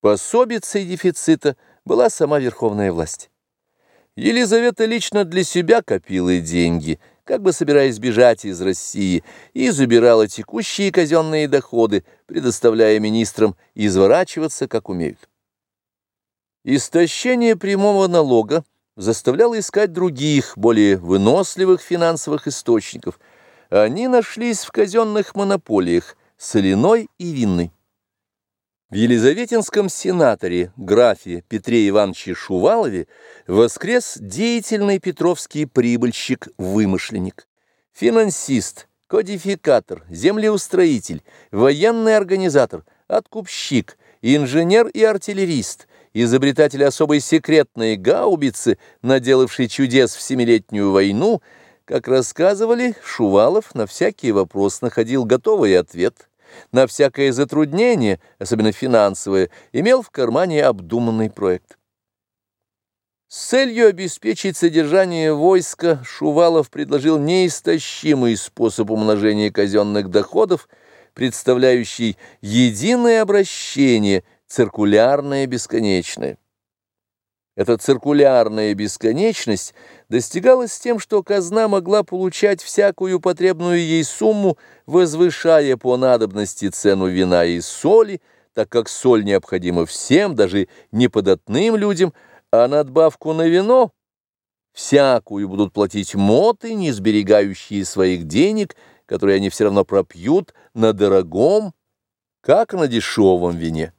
Пособицей дефицита была сама верховная власть. Елизавета лично для себя копила деньги, как бы собираясь бежать из России, и забирала текущие казенные доходы, предоставляя министрам изворачиваться, как умеют. Истощение прямого налога заставляло искать других, более выносливых финансовых источников. Они нашлись в казенных монополиях – соляной и винной. В Елизаветинском сенаторе, графе Петре Ивановиче Шувалове, воскрес деятельный петровский прибыльщик-вымышленник, финансист, кодификатор, землеустроитель, военный организатор, откупщик, инженер и артиллерист, изобретатель особой секретной гаубицы, наделавший чудес в Семилетнюю войну, как рассказывали, Шувалов на всякий вопрос находил готовый ответ – на всякое затруднение, особенно финансовое, имел в кармане обдуманный проект. С целью обеспечить содержание войска Шувалов предложил неистощимый способ умножения казенных доходов, представляющий единое обращение, циркулярное бесконечное. Эта циркулярная бесконечность достигалась тем, что казна могла получать всякую потребную ей сумму, возвышая по надобности цену вина и соли, так как соль необходима всем, даже неподатным людям, а надбавку на вино всякую будут платить моты, не сберегающие своих денег, которые они все равно пропьют на дорогом, как на дешевом вине.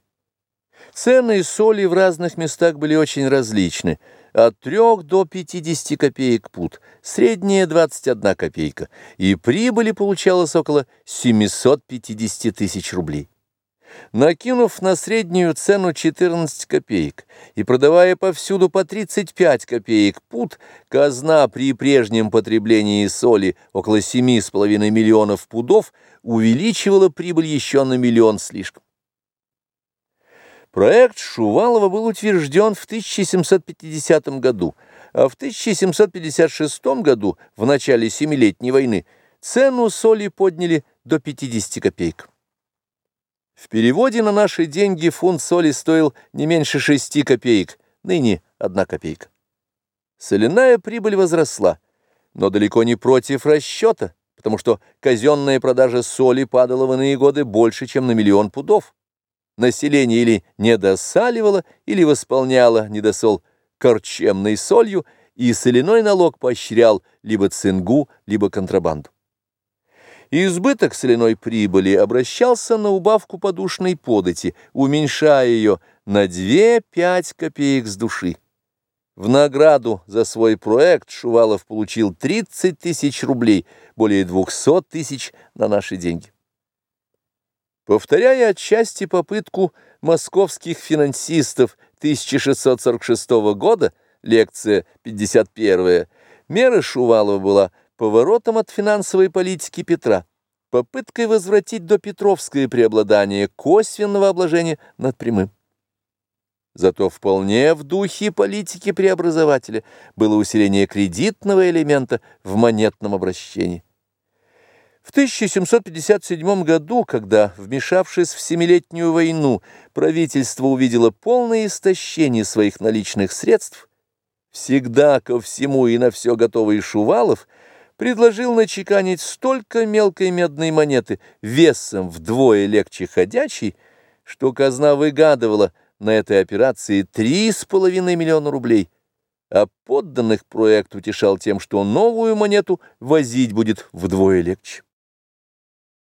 Цены соли в разных местах были очень различны, от 3 до 50 копеек пут, средняя 21 копейка, и прибыли получалось около 750 тысяч рублей. Накинув на среднюю цену 14 копеек и продавая повсюду по 35 копеек пут, казна при прежнем потреблении соли около 7,5 миллионов пудов увеличивала прибыль еще на миллион слишком. Проект Шувалова был утвержден в 1750 году, а в 1756 году, в начале Семилетней войны, цену соли подняли до 50 копеек. В переводе на наши деньги фунт соли стоил не меньше 6 копеек, ныне 1 копейка. Соляная прибыль возросла, но далеко не против расчета, потому что казенная продажа соли падала в иные годы больше, чем на миллион пудов население или недосаливало, или восполняло недосол корчемной солью, и соляной налог поощрял либо цингу, либо контрабанду. Избыток соляной прибыли обращался на убавку подушной подати, уменьшая ее на 2-5 копеек с души. В награду за свой проект Шувалов получил 30 тысяч рублей, более 200 тысяч на наши деньги. Повторяя отчасти попытку московских финансистов 1646 года, лекция 51, мера Шувалова была поворотом от финансовой политики Петра, попыткой возвратить до Петровское преобладание косвенного обложения над прямым. Зато вполне в духе политики преобразователя было усиление кредитного элемента в монетном обращении. В 1757 году, когда, вмешавшись в Семилетнюю войну, правительство увидело полное истощение своих наличных средств, всегда ко всему и на все готовый Шувалов предложил начеканить столько мелкой медной монеты весом вдвое легче ходячей, что казна выгадывала на этой операции три с половиной миллиона рублей, а подданных проект утешал тем, что новую монету возить будет вдвое легче.